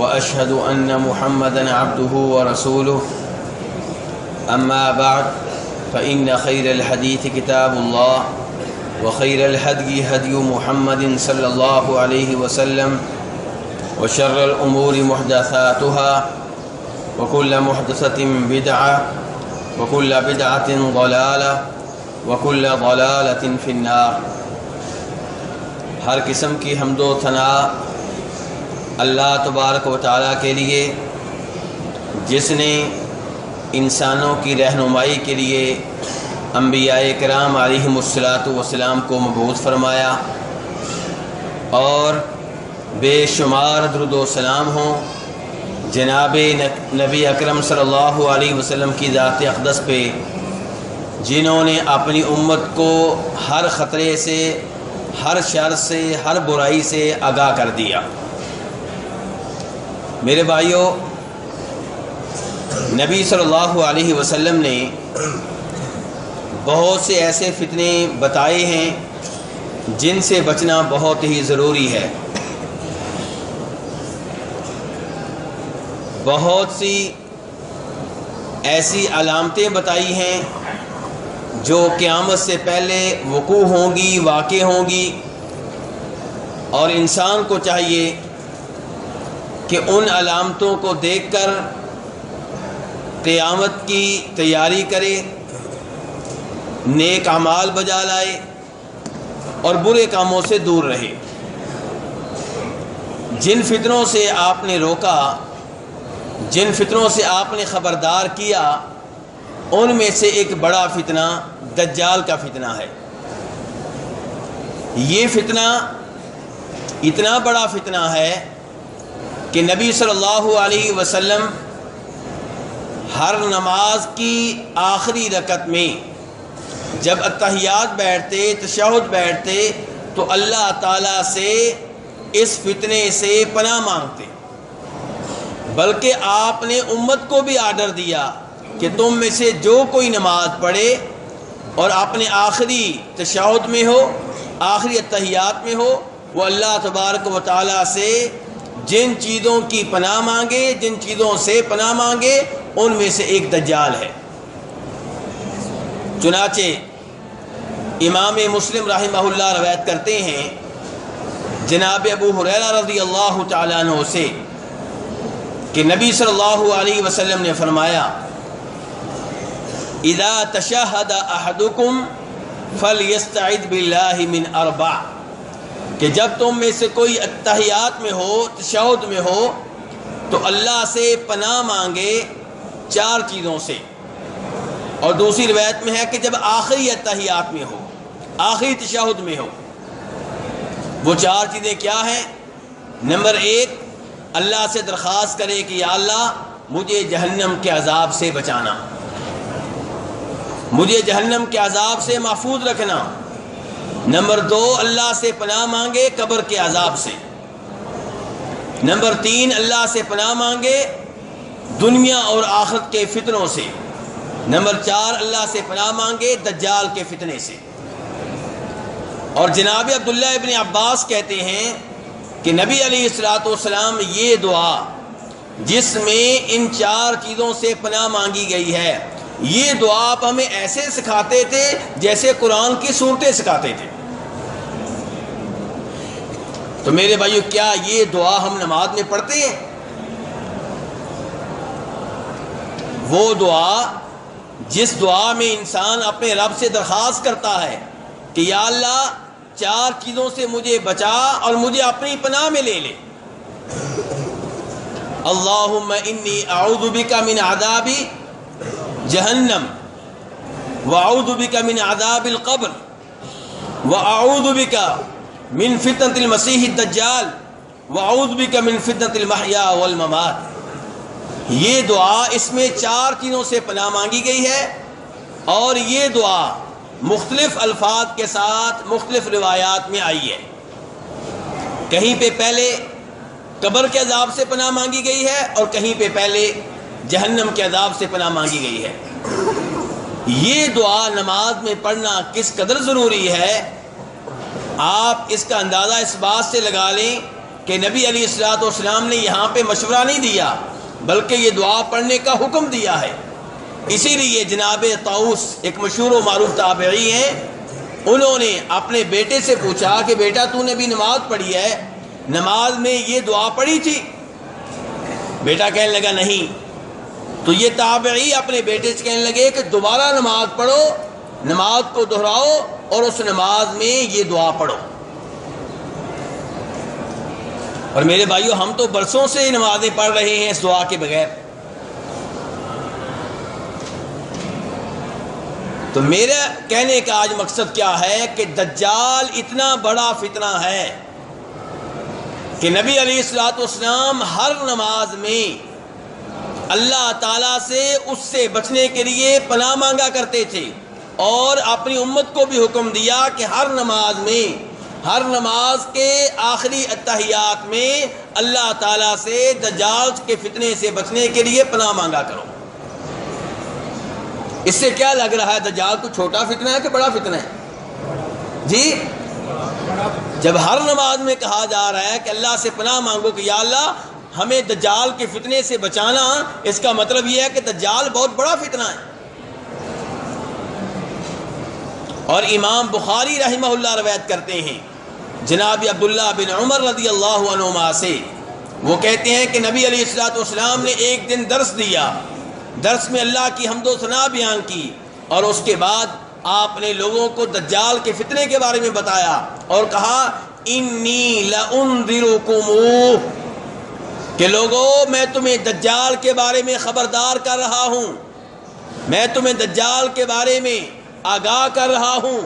وأشهد أن محمدا عبده ورسوله. أما بعد، فإن خير الحديث كتاب الله، وخير الهدي هدي محمد صلى الله عليه وسلم، وشر الأمور محدثاتها، وكل محدثة بدعة، وكل بدعة ضلالة، وكل ضلالة في النار. ہر قسم کی حمد و ثناء اللہ تبارک و تعالیٰ کے لیے، جس نے انسانوں کی رہنمائی کے لیے انبیاء کرام علیہم الصلاۃ والسلام کو مبعوث فرمایا، اور بے شمار درود و سلام ہوں جناب نبی اکرم صلی اللہ علیہ وسلم کی ذات اقدس پہ، جنہوں نے اپنی امت کو ہر خطرے سے، ہر شر سے، ہر برائی سے آگاہ کر دیا۔ میرے بھائیوں نبی صلی اللہ علیہ وسلم نے بہت سے ایسے فتنے بتائے ہیں جن سے بچنا بہت ہی ضروری ہے۔ بہت سی ایسی علامتیں بتائی ہیں جو قیامت سے پہلے وقوع ہوں گی، واقع ہوں گی اور انسان کو چاہیے کہ ان علامتوں کو دیکھ کر قیامت کی تیاری کرے، نیک اعمال بجا لائے اور برے کاموں سے دور رہے۔ جن فطروں سے آپ نے روکا، جن فطروں سے آپ نے خبردار کیا، ان میں سے ایک بڑا فتنہ دجال کا فتنہ ہے۔ یہ فتنہ اتنا بڑا فتنہ ہے کہ نبی صلی اللہ علیہ وسلم ہر نماز کی آخری رکت میں جب اتحیات بیٹھتے، تشہد بیٹھتے، تو اللہ تعالیٰ سے اس فتنے سے پناہ مانگتے۔ بلکہ آپ نے امت کو بھی آرڈر دیا کہ تم میں سے جو کوئی نماز پڑھے اور اپنے آخری تشہد میں ہو، آخری اتحیات میں ہو، وہ اللہ تبارک و تعالیٰ سے جن چیزوں کی پناہ مانگے، جن چیزوں سے پناہ مانگے، ان میں سے ایک دجال ہے۔ چنانچہ امام مسلم رحمہ اللہ روایت کرتے ہیں، جناب ابو حریرہ رضی اللہ تعالیٰ عنہ سے، کہ نبی صلی اللہ علیہ وسلم نے فرمایا، اذا تشہد احدکم فلیستعد باللہ من اربع کہ جب تم میں سے کوئی اتحیات میں ہو، تشہد میں ہو، تو اللہ سے پناہ مانگے چار چیزوں سے۔ اور دوسری روایت میں ہے کہ جب آخری اتحیات میں ہو، آخری تشہد میں ہو، وہ چار چیزیں کیا ہیں؟ نمبر ایک، اللہ سے درخواست کرے کہ یا اللہ، مجھے جہنم کے عذاب سے بچانا۔ مجھے جہنم کے عذاب سے محفوظ رکھنا۔ نمبر دو، اللہ سے پناہ مانگے قبر کے عذاب سے۔ نمبر تین، اللہ سے پناہ مانگے دنیا اور آخرت کے فتنوں سے۔ نمبر چار، اللہ سے پناہ مانگے دجال کے فتنے سے۔ اور جناب عبداللہ ابن عباس کہتے ہیں کہ نبی علیہ السلاۃ والسلام یہ دعا، جس میں ان چار چیزوں سے پناہ مانگی گئی ہے۔ یہ دعا آپ ہمیں ایسے سکھاتے تھے جیسے قرآن کی صورتیں سکھاتے تھے۔ تو میرے بھائیو، کیا یہ دعا ہم نماز میں پڑھتے ہیں؟ وہ دعا جس دعا میں انسان اپنے رب سے درخواست کرتا ہے کہ یا اللہ، چار چیزوں سے مجھے بچا اور مجھے اپنی پناہ میں لے لے۔ اللہم انی اعوذ بکا من عذاب جہنم واعوذ بکا من عذاب القبر واعوذ بکا من فتنة المسیح الدجال وعوذ بک من فتنة المحیا والممات۔ یہ دعا اس میں چار چیزوں سے پناہ مانگی گئی ہے، اور یہ دعا مختلف الفاظ کے ساتھ مختلف روایات میں آئی ہے۔ کہیں پہ پہلے قبر کے عذاب سے پناہ مانگی گئی ہے، اور کہیں پہ پہلے جہنم کے عذاب سے پناہ مانگی گئی ہے۔ یہ دعا نماز میں پڑھنا کس قدر ضروری ہے؟ آپ اس کا اندازہ اس بات سے لگا لیں کہ نبی علی السلاۃ والسلام نے یہاں پہ مشورہ نہیں دیا، بلکہ یہ دعا پڑھنے کا حکم دیا ہے۔ اسی لیے جناب طاؤس ایک مشہور و معروف تابعی ہیں۔ انہوں نے اپنے بیٹے سے پوچھا کہ بیٹا تو نے بھی نماز پڑھی ہے؟ نماز میں یہ دعا پڑھی تھی؟ بیٹا کہنے لگا، نہیں۔ تو یہ تابعی اپنے بیٹے سے کہنے لگے کہ دوبارہ نماز پڑھو، نماز کو دہراؤ اور اس نماز میں یہ دعا پڑھو۔ اور میرے بھائیو، ہم تو برسوں سے نمازیں پڑھ رہے ہیں اس دعا کے بغیر۔ تو میرا کہنے کا آج مقصد کیا ہے کہ دجال اتنا بڑا فتنہ ہے کہ نبی علیہ السلاۃ والسلام ہر نماز میں اللہ تعالیٰ سے اس سے بچنے کے لیے پناہ مانگا کرتے تھے اور اپنی امت کو بھی حکم دیا کہ ہر نماز میں، ہر نماز کے آخری اتحیات میں اللہ تعالیٰ سے دجال کے فتنے سے بچنے کے لیے پناہ مانگا کرو۔ اس سے کیا لگ رہا ہے دجال کو چھوٹا فتنہ ہے کہ بڑا فتنہ ہے؟ جی جب ہر نماز میں کہا جا رہا ہے کہ اللہ سے پناہ مانگو کہ یا اللہ ہمیں دجال کے فتنے سے بچانا اس کا مطلب یہ ہے کہ دجال بہت بڑا فتنہ ہے۔ اور امام بخاری رحمہ اللہ روایت کرتے ہیں۔ جناب عبداللہ بن عمر رضی اللہ عنہ سے وہ کہتے ہیں کہ نبی علیہ السلاۃ والسلام نے ایک دن درس دیا۔ درس میں اللہ کی حمد و ثناء بیان کی اور اس کے بعد آپ نے لوگوں کو دجال کے فتنے کے بارے میں بتایا اور کہا، انی لانذرکم کہ لوگوں میں تمہیں دجال کے بارے میں خبردار کر رہا ہوں۔ میں تمہیں دجال کے بارے میں آگاہ کر رہا ہوں۔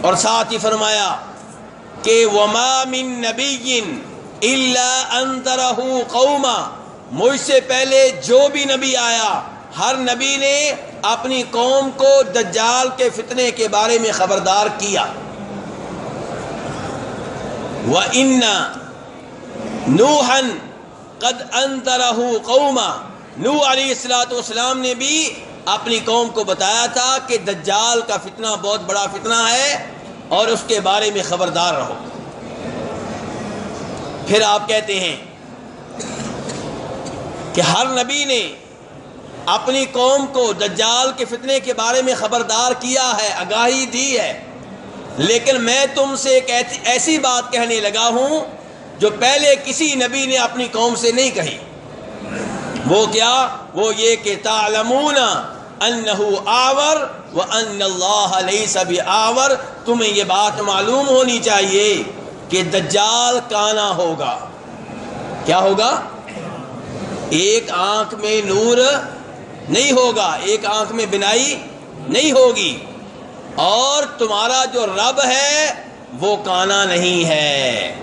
اور ساتھ ہی فرمایا کہ وما من نبی الا انذرہ قوما۔ مجھ سے پہلے جو بھی نبی آیا، ہر نبی نے اپنی قوم کو دجال کے فتنے کے بارے میں خبردار کیا۔ وہ ان نوہن قد انترہ قوما نو علیہ السلاۃ والسلام نے بھی اپنی قوم کو بتایا تھا کہ دجال کا فتنہ بہت بڑا فتنہ ہے اور اس کے بارے میں خبردار رہو۔ پھر آپ کہتے ہیں کہ ہر نبی نے اپنی قوم کو دجال کے فتنے کے بارے میں خبردار کیا ہے، آگاہی دی ہے۔ لیکن میں تم سے ایک ایسی بات کہنے لگا ہوں جو پہلے کسی نبی نے اپنی قوم سے نہیں کہی۔ وہ کیا؟ وہ یہ کہ تعلمون انہو آور و ان اللہ لیس آور۔ تمہیں یہ بات معلوم ہونی چاہیے کہ دجال کانا ہوگا۔ کیا ہوگا؟ ایک آنکھ میں نور نہیں ہوگا، ایک آنکھ میں بنائی نہیں ہوگی۔ اور تمہارا جو رب ہے وہ کانا نہیں ہے۔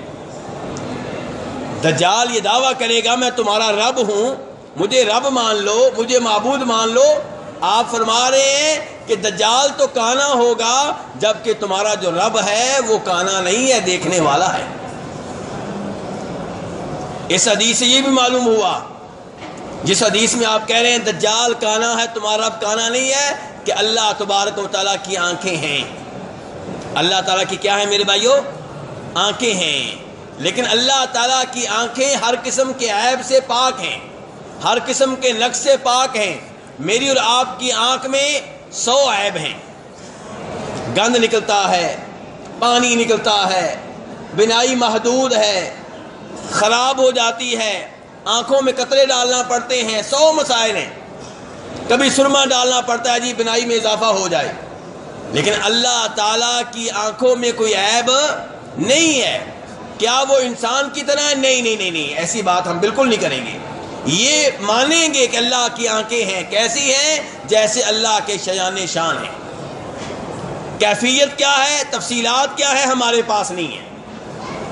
دجال یہ دعویٰ کرے گا، میں تمہارا رب ہوں، مجھے رب مان لو، مجھے معبود مان لو۔ آپ فرما رہے ہیں کہ دجال تو کانا ہوگا، جبکہ تمہارا جو رب ہے، وہ کانا نہیں ہے، دیکھنے والا ہے۔ اس حدیث سے یہ بھی معلوم ہوا، جس حدیث میں آپ کہہ رہے ہیں، دجال کانا ہے، تمہارا اب کانا نہیں ہے، کہ اللہ تبارک و تعالیٰ کی آنکھیں ہیں۔ اللہ تعالیٰ کی کیا ہے میرے بھائیو؟ آنکھیں ہیں۔ لیکن اللہ تعالیٰ کی آنکھیں ہر قسم کے عیب سے پاک ہیں، ہر قسم کے نقص سے پاک ہیں۔ میری اور آپ کی آنکھ میں سو عیب ہیں۔ گند نکلتا ہے، پانی نکلتا ہے بنائی محدود ہے، خراب ہو جاتی ہے۔ آنکھوں میں قطرے ڈالنا پڑتے ہیں، سو مسائل ہیں۔ کبھی سرما ڈالنا پڑتا ہے جی بنائی میں اضافہ ہو جائے۔ لیکن اللہ تعالیٰ کی آنکھوں میں کوئی عیب نہیں ہے۔ کیا وہ انسان کی طرح ہے؟ نہیں نہیں نہیں نہیں، ایسی بات ہم بالکل نہیں کریں گے۔ یہ مانیں گے کہ اللہ کی آنکھیں ہیں، کیسی ہیں؟ جیسے اللہ کے شیان شان ہیں۔ کیفیت کیا ہے؟ تفصیلات کیا ہے ہمارے پاس نہیں ہے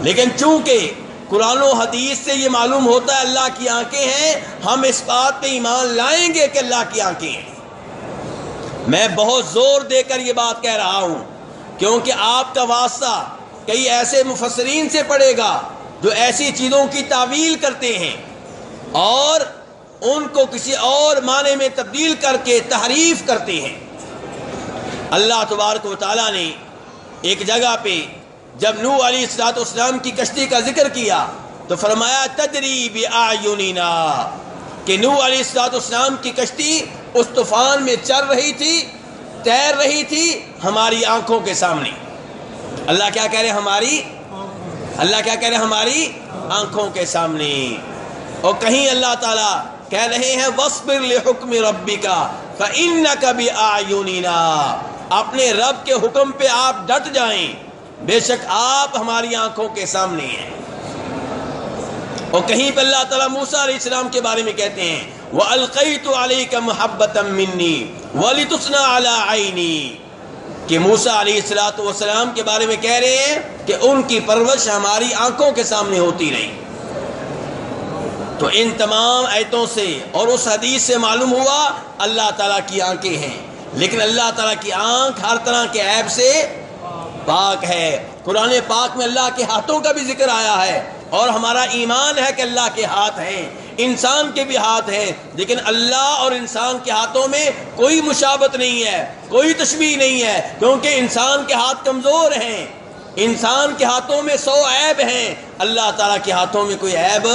لیکن چونکہ قرآن و حدیث سے یہ معلوم ہوتا ہے اللہ کی آنکھیں ہیں، ہم اس بات پہ ایمان لائیں گے کہ اللہ کی آنکھیں ہیں۔ میں بہت زور دے کر یہ بات کہہ رہا ہوں، کیونکہ آپ کا واسطہ کئی ایسے مفسرین سے پڑے گا جو ایسی چیزوں کی تعویل کرتے ہیں اور ان کو کسی اور معنی میں تبدیل کر کے تحریف کرتے ہیں۔ اللہ تبارک و تعالیٰ نے ایک جگہ پہ جب نو علی السلاط اسلام کی کشتی کا ذکر کیا تو فرمایا تدریب آیونینا کہ نو علی السلاط اسلام کی کشتی اس طوفان میں چل رہی تھی، تیر رہی تھی ہماری آنکھوں کے سامنے۔ اللہ کیا کہہ رہے ہماری اللہ کیا کہہ رہے ہماری آنکھوں کے سامنے۔ اور کہیں اللہ تعالیٰ کہہ رہے ہیں وصبر لحکم ربی کا کبھی آیونینا اپنے رب کے حکم پہ آپ ڈٹ جائیں۔ بے شک آپ ہماری آنکھوں کے سامنے ہیں۔ اور کہیں پہ اللہ تعالیٰ موسا علیہ السلام کے بارے میں کہتے ہیں وہ القی تو علی کا محبت منی کہ موسا علیہ السلاۃ والسلام کے بارے میں کہہ رہے ہیں کہ ان کی پرورش ہماری آنکھوں کے سامنے ہوتی رہی۔ تو ان تمام ایتوں سے اور اس حدیث سے معلوم ہوا اللہ تعالیٰ کی آنکھیں ہیں۔ لیکن اللہ تعالیٰ کی آنکھ ہر طرح کے عیب سے پاک ہے۔ قرآن پاک میں اللہ کے ہاتھوں کا بھی ذکر آیا ہے اور ہمارا ایمان ہے کہ اللہ کے ہاتھ ہیں۔ انسان کے بھی ہاتھ ہیں، لیکن اللہ اور انسان کے ہاتھوں میں کوئی مشابت نہیں ہے، کوئی تشبیح نہیں ہے، کیونکہ انسان کے ہاتھ کمزور ہیں۔ انسان کے ہاتھوں میں سو عیب ہیں، اللہ تعالیٰ کے ہاتھوں میں کوئی عیب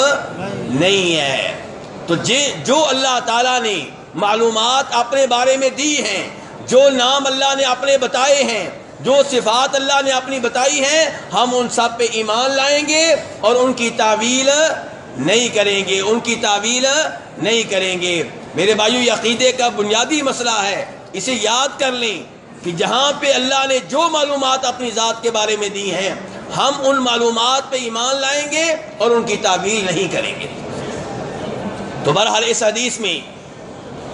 نہیں ہے۔ تو جی، جو اللہ تعالیٰ نے معلومات اپنے بارے میں دی ہیں، جو نام اللہ نے اپنے بتائے ہیں، جو صفات اللہ نے اپنی بتائی ہیں، ہم ان سب پہ ایمان لائیں گے اور ان کی تعویل نہیں کریں گے، ان کی تعویل نہیں کریں گے۔ میرے بھائیو عقیدے کا بنیادی مسئلہ ہے۔ اسے یاد کر لیں کہ جہاں پہ اللہ نے جو معلومات اپنی ذات کے بارے میں دی ہیں، ہم ان معلومات پہ ایمان لائیں گے اور ان کی تعبیر نہیں کریں گے۔ تو بہرحال اس حدیث میں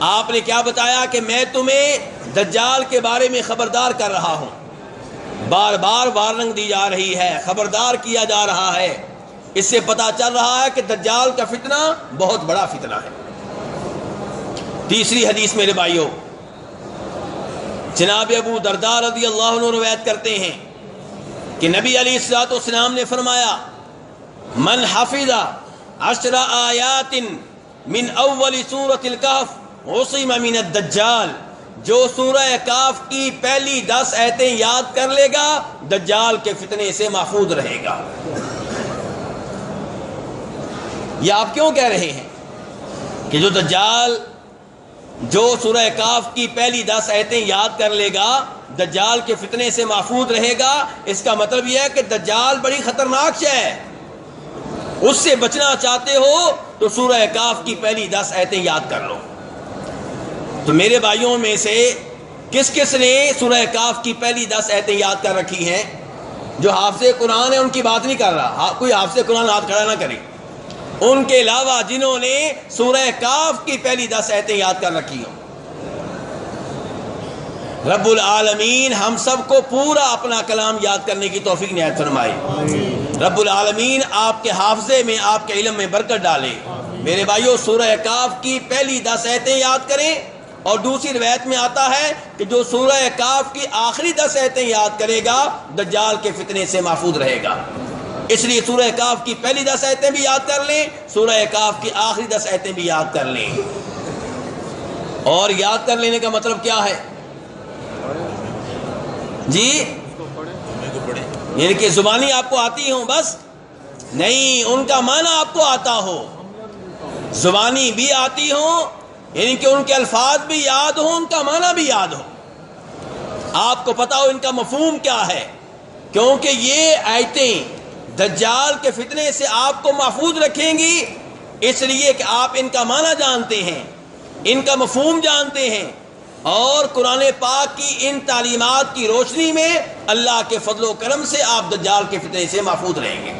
آپ نے کیا بتایا کہ میں تمہیں دجال کے بارے میں خبردار کر رہا ہوں۔ بار بار وارننگ دی جا رہی ہے، خبردار کیا جا رہا ہے۔ اس سے پتا چل رہا ہے کہ دجال کا فتنہ بہت بڑا فتنہ ہے۔ تیسری حدیث میرے بھائیوں، جناب ابو دردار رضی اللہ عنہ روایت کرتے ہیں کہ نبی علی السلاط اسلام نے فرمایا، من حفظ عشر آیات من اول سورت الکف عصیم من الدجال۔ جو سورہ کاف کی پہلی دس ایتیں یاد کر لے گا، دجال کے فتنے سے محفوظ رہے گا۔ یہ آپ کیوں کہہ رہے ہیں کہ جو دجال جو سورہ کاف کی پہلی دس ایتیں یاد کر لے گا، دجال کے فتنے سے محفوظ رہے گا، اس کا مطلب یہ ہے کہ دجال بڑی خطرناک ہے۔ اس سے بچنا چاہتے ہو تو سورہ کاف کی پہلی دس ایتیں یاد کر لو۔ تو میرے بھائیوں میں سے کس کس نے سورہ کاف کی پہلی دس ایتیں یاد کر رکھی ہیں؟ جو حافظ قرآن ہے ان کی بات نہیں کر رہا۔ ہاں، کوئی حافظ قرآن ہاتھ کھڑا نہ کرے۔ ان کے علاوہ جنہوں نے سورہ کاف کی پہلی دس ایتیں یاد کر رکھی ہوں۔ رب العالمین ہم سب کو پورا اپنا کلام یاد کرنے کی توفیق نہایت فرمائی۔ رب العالمین آپ کے حافظے میں آپ کے علم میں برکت ڈالے میرے بھائیو سورہ کاف کی پہلی دس ایتیں یاد کریں۔ اور دوسری روایت میں آتا ہے کہ جو سورہ کاف کی آخری دس ایتیں یاد کرے گا دجال کے فتنے سے محفوظ رہے گا۔ اس لیے سورہ کاف کی پہلی دس ایتیں بھی یاد کر لیں، سورہ کاف کی آخری دس ایتیں بھی یاد کر لیں۔ اور یاد کر لینے کا مطلب کیا ہے؟ جی؟ یعنی کہ زبانی آپ کو آتی ہوں بس؟ نہیں، ان کا معنی آپ کو آتا ہو۔ زبانی بھی آتی ہوں یعنی کہ ان کے الفاظ بھی یاد ہوں، ان کا معنی بھی یاد ہو۔ آپ کو پتا ہو ان کا مفہوم کیا ہے، کیونکہ یہ آیتیں دجال کے فتنے سے آپ کو محفوظ رکھیں گی، اس لیے کہ آپ ان کا معنی جانتے ہیں، ان کا مفہوم جانتے ہیں۔ اور قرآن پاک کی ان تعلیمات کی روشنی میں اللہ کے فضل و کرم سے آپ دجال کے فتنے سے محفوظ رہیں گے۔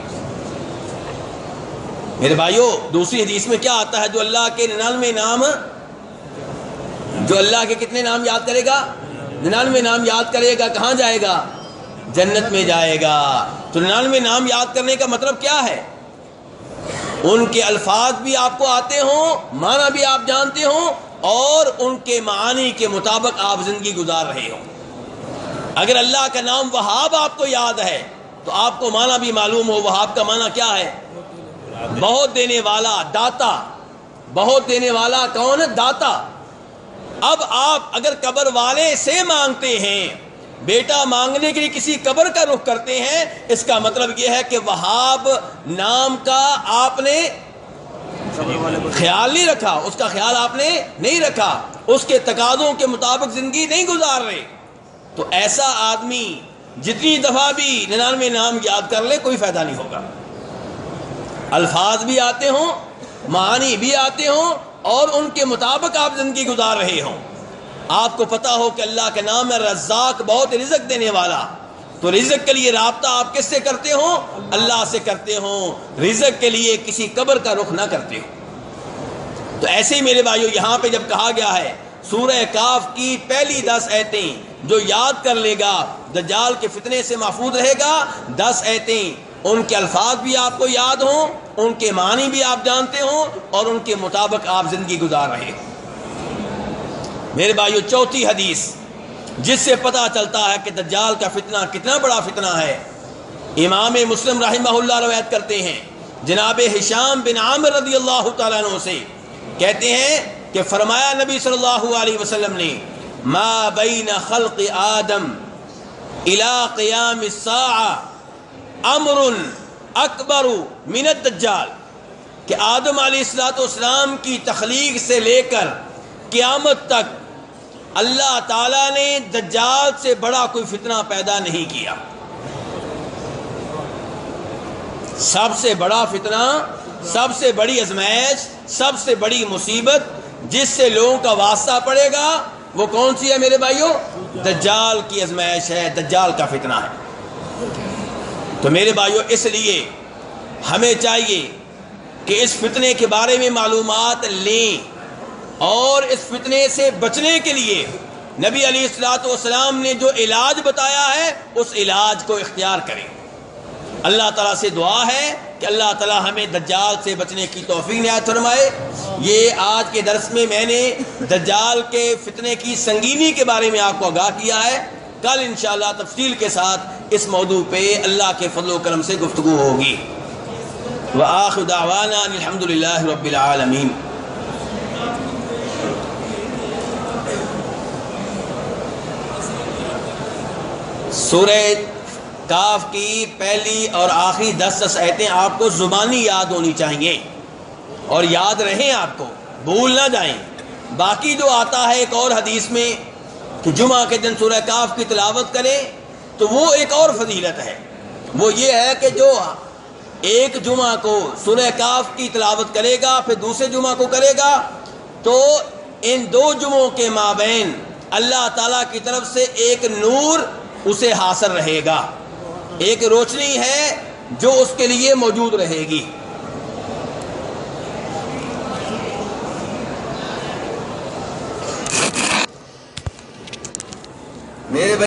میرے بھائیوں دوسری حدیث میں کیا آتا ہے، جو اللہ کے ننانوے نام، جو اللہ کے کتنے نام یاد کرے گا؟ ننانوے نام یاد کرے گا، کہاں جائے گا؟ جنت میں جائے گا۔ تو ننانوے نام یاد کرنے کا مطلب کیا ہے؟ ان کے الفاظ بھی آپ کو آتے ہوں، معنی بھی آپ جانتے ہوں، اور ان کے معانی کے مطابق آپ زندگی گزار رہے ہوں۔ اگر اللہ کا نام وہاب آپ کو یاد ہے، تو آپ کو معنی بھی معلوم ہو وہاب کا معنی کیا ہے؟ بہت دینے والا داتا۔ بہت دینے والا کون؟ داتا۔ اب آپ اگر قبر والے سے مانگتے ہیں بیٹا مانگنے کے لیے کسی قبر کا رخ کرتے ہیں، اس کا مطلب یہ ہے کہ وہاب نام کا آپ نے خیال نہیں رکھا، اس کا خیال آپ نے نہیں رکھا، اس کے تقاضوں کے مطابق زندگی نہیں گزار رہے۔ تو ایسا آدمی جتنی دفعہ بھی ننانوے نام یاد کر لے، کوئی فائدہ نہیں ہوگا۔ الفاظ بھی آتے ہوں، معانی بھی آتے ہوں، اور ان کے مطابق آپ زندگی گزار رہے ہوں۔ آپ کو پتا ہو کہ اللہ کے نام ہے رزاق، بہت رزق دینے والا۔ تو رزق کے لیے رابطہ آپ کس سے کرتے ہوں؟ اللہ سے کرتے ہوں۔ رزق کے لیے کسی قبر کا رخ نہ کرتے ہو تو ایسے ہی میرے بھائیو، یہاں پہ جب کہا گیا ہے، سورہ کاف کی پہلی دس ایتیں جو یاد کر لے گا، دجال کے فتنے سے محفوظ رہے گا، دس ایتیں، ان کے الفاظ بھی آپ کو یاد ہوں، ان کے معنی بھی آپ جانتے ہوں، اور ان کے مطابق آپ زندگی گزار رہے ہوں۔ میرے بھائیو، چوتھی حدیث، جس سے پتا چلتا ہے کہ دجال کا فتنہ کتنا بڑا فتنہ ہے۔ امام مسلم رحمہ اللہ روایت کرتے ہیں، جناب حشام بن عامر رضی اللہ تعالیٰ عنہ سے کہتے ہیں کہ فرمایا نبی صلی اللہ علیہ وسلم نے، ما بین خلق آدم الى قیام الساعة امر اکبر من الدجال. کہ آدم علیہ السلام کی تخلیق سے لے کر قیامت تک اللہ تعالیٰ نے دجال سے بڑا کوئی فتنہ پیدا نہیں کیا۔ سب سے بڑا فتنہ، سب سے بڑی ازمائش، سب سے بڑی مصیبت جس سے لوگوں کا واسطہ پڑے گا، وہ کون سی ہے میرے بھائیوں؟ دجال کی ازمائش ہے، دجال کا فتنہ ہے۔ تو میرے بھائیوں، اس لیے ہمیں چاہیے کہ اس فتنے کے بارے میں معلومات لیں۔ اور اس فتنے سے بچنے کے لیے نبی علی السلاۃ والسلام نے جو علاج بتایا ہے، اس علاج کو اختیار کریں۔ اللہ تعالیٰ سے دعا ہے کہ اللہ تعالیٰ ہمیں دجال سے بچنے کی توفیق نہایت فرمائے۔ یہ آج کے درس میں میں نے دجال کے فتنے کی سنگینی کے بارے میں آپ کو آگاہ کیا ہے۔ کل انشاءاللہ تفصیل کے ساتھ اس موضوع پہ اللہ کے فضل و کرم سے گفتگو ہوگی۔ وآخر دعوانا الحمدللہ رب العالمین۔ سورہ کاف کی پہلی اور آخری دس دس ایتیں آپ کو زبانی یاد ہونی چاہیے اور یاد رہیں آپ کو، بھول نہ جائیں۔ باقی جو آتا ہے ایک اور حدیث میں کہ جمعہ کے دن سورہ کاف کی تلاوت کریں تو وہ ایک اور فضیلت ہے۔ وہ یہ ہے کہ جو ایک جمعہ کو سورہ کاف کی تلاوت کرے گا، پھر دوسرے جمعہ کو کرے گا، تو ان دو جمعوں کے مابین اللہ تعالیٰ کی طرف سے ایک نور اسے حاصل رہے گا۔ ایک روشنی ہے جو اس کے لیے موجود رہے گی۔ میرے